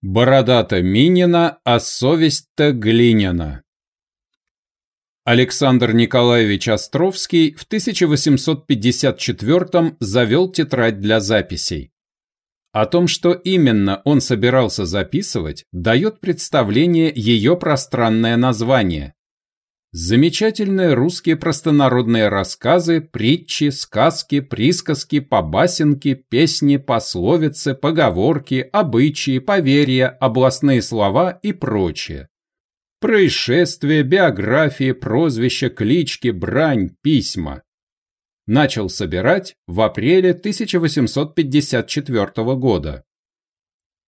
Бородата Минина, а совесть-то глиняна. Александр Николаевич Островский в 1854 завел тетрадь для записей. О том, что именно он собирался записывать, дает представление ее пространное название Замечательные русские простонародные рассказы, притчи, сказки, присказки, побасенки, песни, пословицы, поговорки, обычаи, поверья, областные слова и прочее. Происшествия, биографии, прозвища, клички, брань, письма. Начал собирать в апреле 1854 года.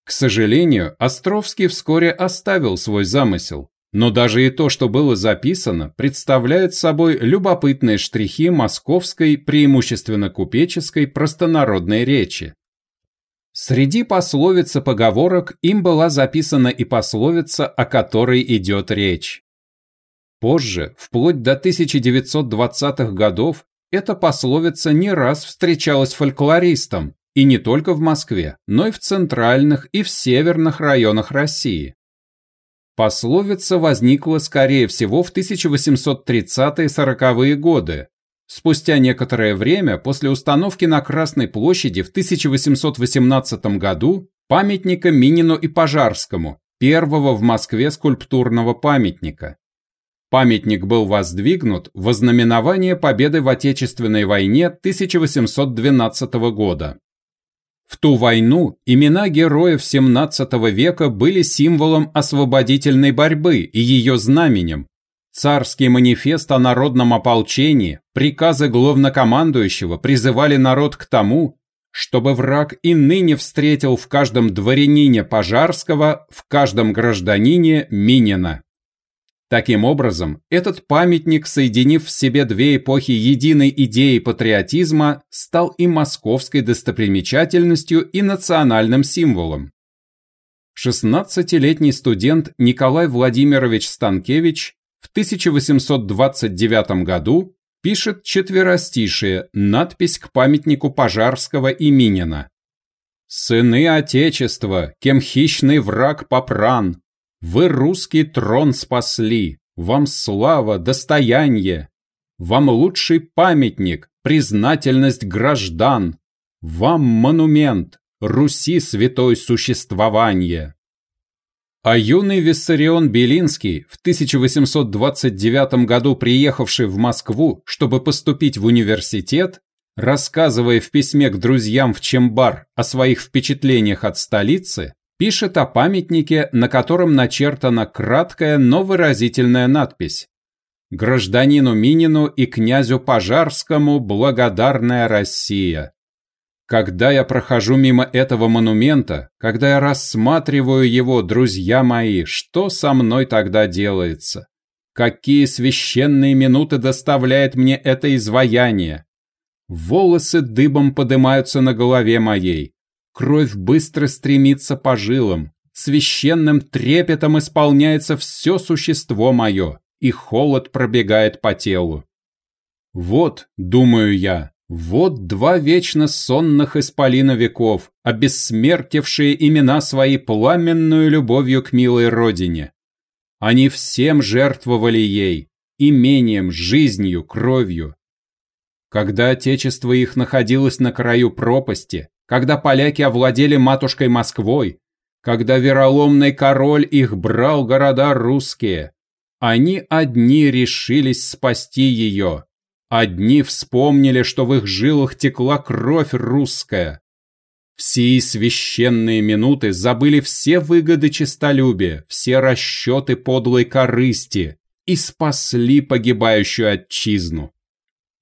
К сожалению, Островский вскоре оставил свой замысел, но даже и то, что было записано, представляет собой любопытные штрихи московской, преимущественно купеческой, простонародной речи. Среди пословиц и поговорок им была записана и пословица, о которой идет речь. Позже, вплоть до 1920-х годов, эта пословица не раз встречалась фольклористам, и не только в Москве, но и в центральных и в северных районах России. Пословица возникла, скорее всего, в 1830-40-е годы, спустя некоторое время после установки на Красной площади в 1818 году памятника Минину и Пожарскому, первого в Москве скульптурного памятника. Памятник был воздвигнут в ознаменование победы в Отечественной войне 1812 года. В ту войну имена героев XVII века были символом освободительной борьбы и ее знаменем. Царский манифест о народном ополчении, приказы главнокомандующего призывали народ к тому, чтобы враг и ныне встретил в каждом дворянине Пожарского, в каждом гражданине Минина. Таким образом, этот памятник, соединив в себе две эпохи единой идеи патриотизма, стал и московской достопримечательностью, и национальным символом. 16-летний студент Николай Владимирович Станкевич в 1829 году пишет четверостишие, надпись к памятнику Пожарского и Минина. «Сыны Отечества, кем хищный враг попран, вы русский трон спасли, вам слава, достояние, вам лучший памятник, признательность граждан, вам монумент, Руси святой существование. А юный Виссарион Белинский, в 1829 году приехавший в Москву, чтобы поступить в университет, рассказывая в письме к друзьям в Чембар о своих впечатлениях от столицы, пишет о памятнике, на котором начертана краткая, но выразительная надпись «Гражданину Минину и князю Пожарскому благодарная Россия». Когда я прохожу мимо этого монумента, когда я рассматриваю его, друзья мои, что со мной тогда делается? Какие священные минуты доставляет мне это изваяние? Волосы дыбом поднимаются на голове моей, Кровь быстро стремится по жилам, священным трепетом исполняется все существо мое, и холод пробегает по телу. Вот, думаю я, вот два вечно сонных исполина веков, обессмертившие имена свои пламенную любовью к милой родине. Они всем жертвовали ей, имением, жизнью, кровью. Когда отечество их находилось на краю пропасти, когда поляки овладели матушкой Москвой, когда вероломный король их брал города русские. Они одни решились спасти ее. Одни вспомнили, что в их жилах текла кровь русская. В сии священные минуты забыли все выгоды честолюбия, все расчеты подлой корысти и спасли погибающую отчизну.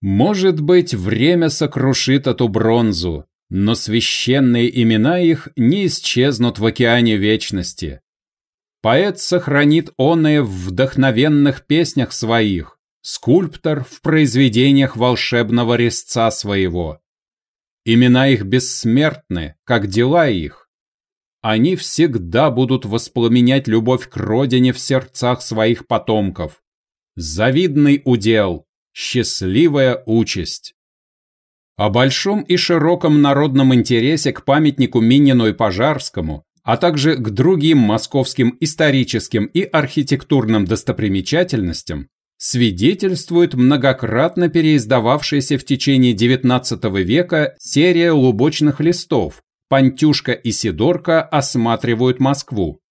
Может быть, время сокрушит эту бронзу, но священные имена их не исчезнут в океане вечности. Поэт сохранит оное в вдохновенных песнях своих, скульптор в произведениях волшебного резца своего. Имена их бессмертны, как дела их. Они всегда будут воспламенять любовь к родине в сердцах своих потомков. Завидный удел, счастливая участь. О большом и широком народном интересе к памятнику Минину и Пожарскому, а также к другим московским историческим и архитектурным достопримечательностям, свидетельствует многократно переиздававшаяся в течение XIX века серия лубочных листов «Пантюшка и Сидорка осматривают Москву».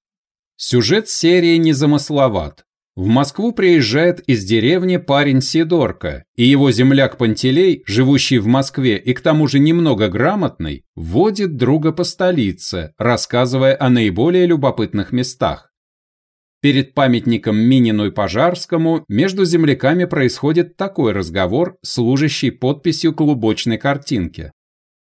Сюжет серии незамысловат. В Москву приезжает из деревни парень Сидорка, и его земляк Пантелей, живущий в Москве и к тому же немного грамотный, водит друга по столице, рассказывая о наиболее любопытных местах. Перед памятником Минину и Пожарскому между земляками происходит такой разговор, служащий подписью клубочной картинки.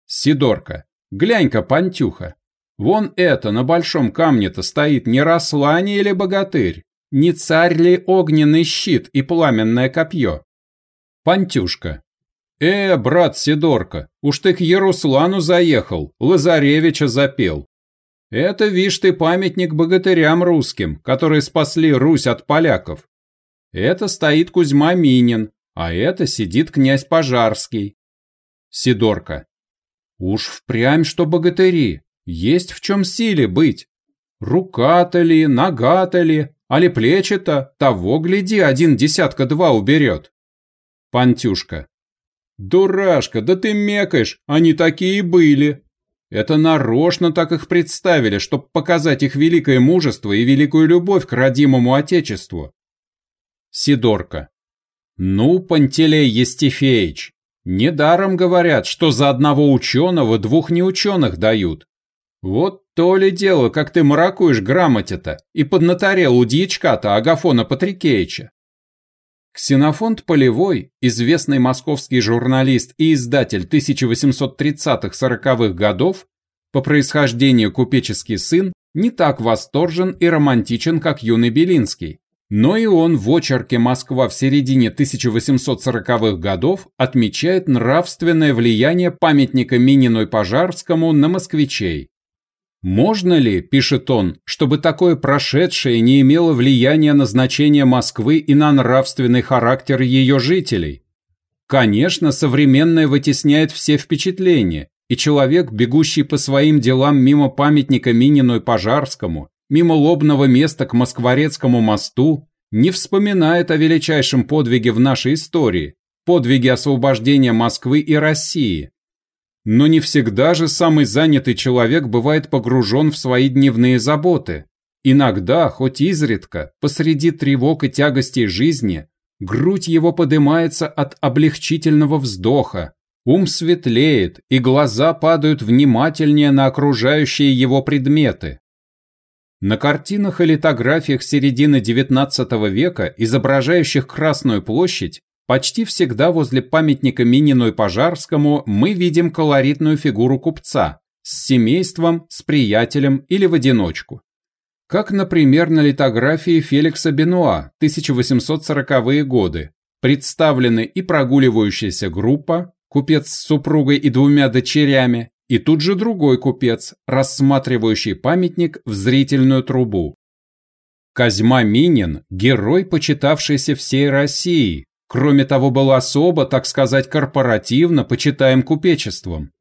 Сидорка, глянь-ка, Пантюха, вон это на большом камне-то стоит не Рослане или богатырь, не царь ли огненный щит и пламенное копье? Пантюшка. Э, брат Сидорка, уж ты к Яруслану заехал, Лазаревича запел. Это, вишь ты, памятник богатырям русским, которые спасли Русь от поляков. Это стоит Кузьма Минин, а это сидит князь Пожарский. Сидорка. Уж впрямь что богатыри, есть в чем силе быть. Рука-то ли, нога-то ли, али плечи-то, того, гляди, один десятка-два уберет. Пантюшка. Дурашка, да ты мекаешь, они такие были. Это нарочно так их представили, чтобы показать их великое мужество и великую любовь к родимому отечеству. Сидорка. Ну, Пантелей Естефеич, недаром говорят, что за одного ученого двух неученых дают. Вот то ли дело, как ты маракуешь грамоте-то и поднаторел у дьячка-то Агафона Патрикеича. Ксенофонт Полевой, известный московский журналист и издатель 1830-40-х годов, по происхождению купеческий сын, не так восторжен и романтичен, как юный Белинский. Но и он в очерке «Москва в середине 1840-х годов» отмечает нравственное влияние памятника Минину и Пожарскому на москвичей. Можно ли, пишет он, чтобы такое прошедшее не имело влияния на значение Москвы и на нравственный характер ее жителей? Конечно, современное вытесняет все впечатления, и человек, бегущий по своим делам мимо памятника Минину и Пожарскому, мимо лобного места к Москворецкому мосту, не вспоминает о величайшем подвиге в нашей истории, подвиге освобождения Москвы и России, но не всегда же самый занятый человек бывает погружен в свои дневные заботы. Иногда, хоть изредка, посреди тревог и тягостей жизни, грудь его поднимается от облегчительного вздоха, ум светлеет, и глаза падают внимательнее на окружающие его предметы. На картинах и литографиях середины XIX века, изображающих Красную площадь, Почти всегда возле памятника Минину и Пожарскому мы видим колоритную фигуру купца с семейством, с приятелем или в одиночку. Как, например, на литографии Феликса Бенуа 1840-е годы. Представлены и прогуливающаяся группа, купец с супругой и двумя дочерями, и тут же другой купец, рассматривающий памятник в зрительную трубу. Козьма Минин – герой, почитавшийся всей Россией, Кроме того, был особо, так сказать, корпоративно почитаем купечеством.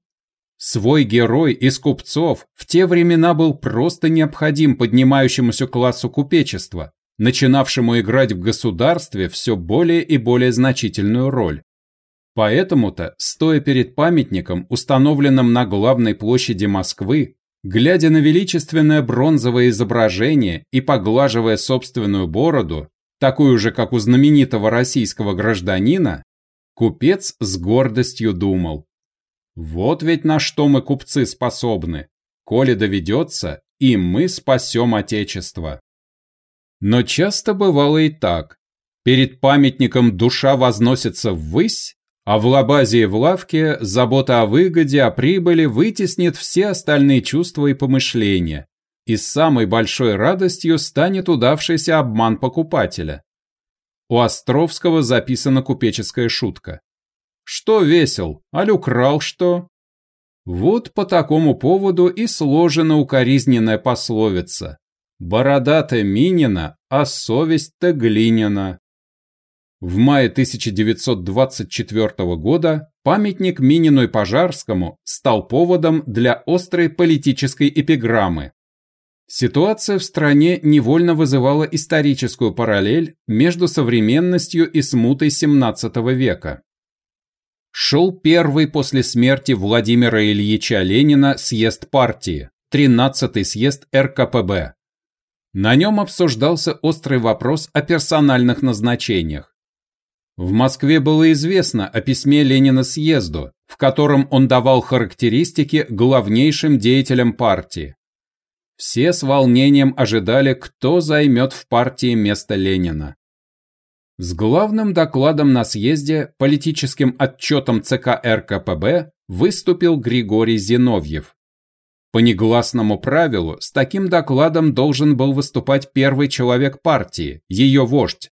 Свой герой из купцов в те времена был просто необходим поднимающемуся классу купечества, начинавшему играть в государстве все более и более значительную роль. Поэтому-то, стоя перед памятником, установленным на главной площади Москвы, глядя на величественное бронзовое изображение и поглаживая собственную бороду, такую же, как у знаменитого российского гражданина, купец с гордостью думал. Вот ведь на что мы, купцы, способны. Коли доведется, и мы спасем Отечество. Но часто бывало и так. Перед памятником душа возносится ввысь, а в лабазе и в лавке забота о выгоде, о прибыли вытеснит все остальные чувства и помышления, и самой большой радостью станет удавшийся обман покупателя. У Островского записана купеческая шутка. «Что весел? Аль украл что?» Вот по такому поводу и сложена укоризненная пословица. «Борода-то Минина, а совесть-то глиняна». В мае 1924 года памятник Минину и Пожарскому стал поводом для острой политической эпиграммы. Ситуация в стране невольно вызывала историческую параллель между современностью и смутой XVII века. Шел первый после смерти Владимира Ильича Ленина съезд партии, 13-й съезд РКПБ. На нем обсуждался острый вопрос о персональных назначениях. В Москве было известно о письме Ленина съезду, в котором он давал характеристики главнейшим деятелям партии. Все с волнением ожидали, кто займет в партии место Ленина. С главным докладом на съезде, политическим отчетом ЦК РКПБ, выступил Григорий Зиновьев. По негласному правилу, с таким докладом должен был выступать первый человек партии, ее вождь.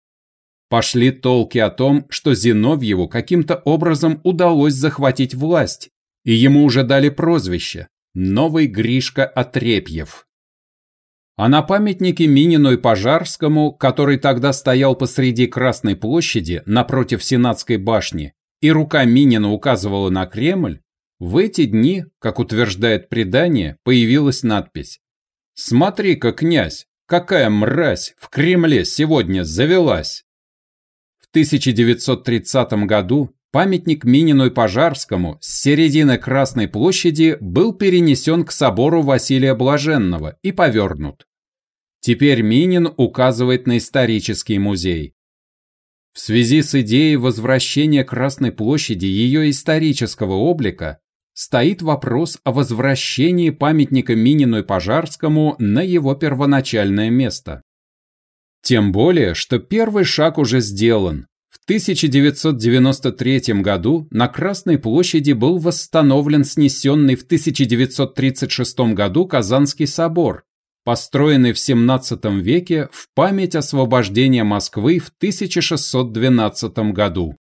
Пошли толки о том, что Зиновьеву каким-то образом удалось захватить власть, и ему уже дали прозвище «Новый Гришка Отрепьев». А на памятнике Минину и Пожарскому, который тогда стоял посреди Красной площади напротив Сенатской башни, и рука Минина указывала на Кремль, в эти дни, как утверждает предание, появилась надпись «Смотри-ка, князь, какая мразь в Кремле сегодня завелась!» В 1930 году памятник Минину и Пожарскому с середины Красной площади был перенесен к собору Василия Блаженного и повернут. Теперь Минин указывает на исторический музей. В связи с идеей возвращения Красной площади ее исторического облика стоит вопрос о возвращении памятника Минину и Пожарскому на его первоначальное место. Тем более, что первый шаг уже сделан. В 1993 году на Красной площади был восстановлен снесенный в 1936 году Казанский собор, построенный в XVII веке в память освобождения Москвы в 1612 году.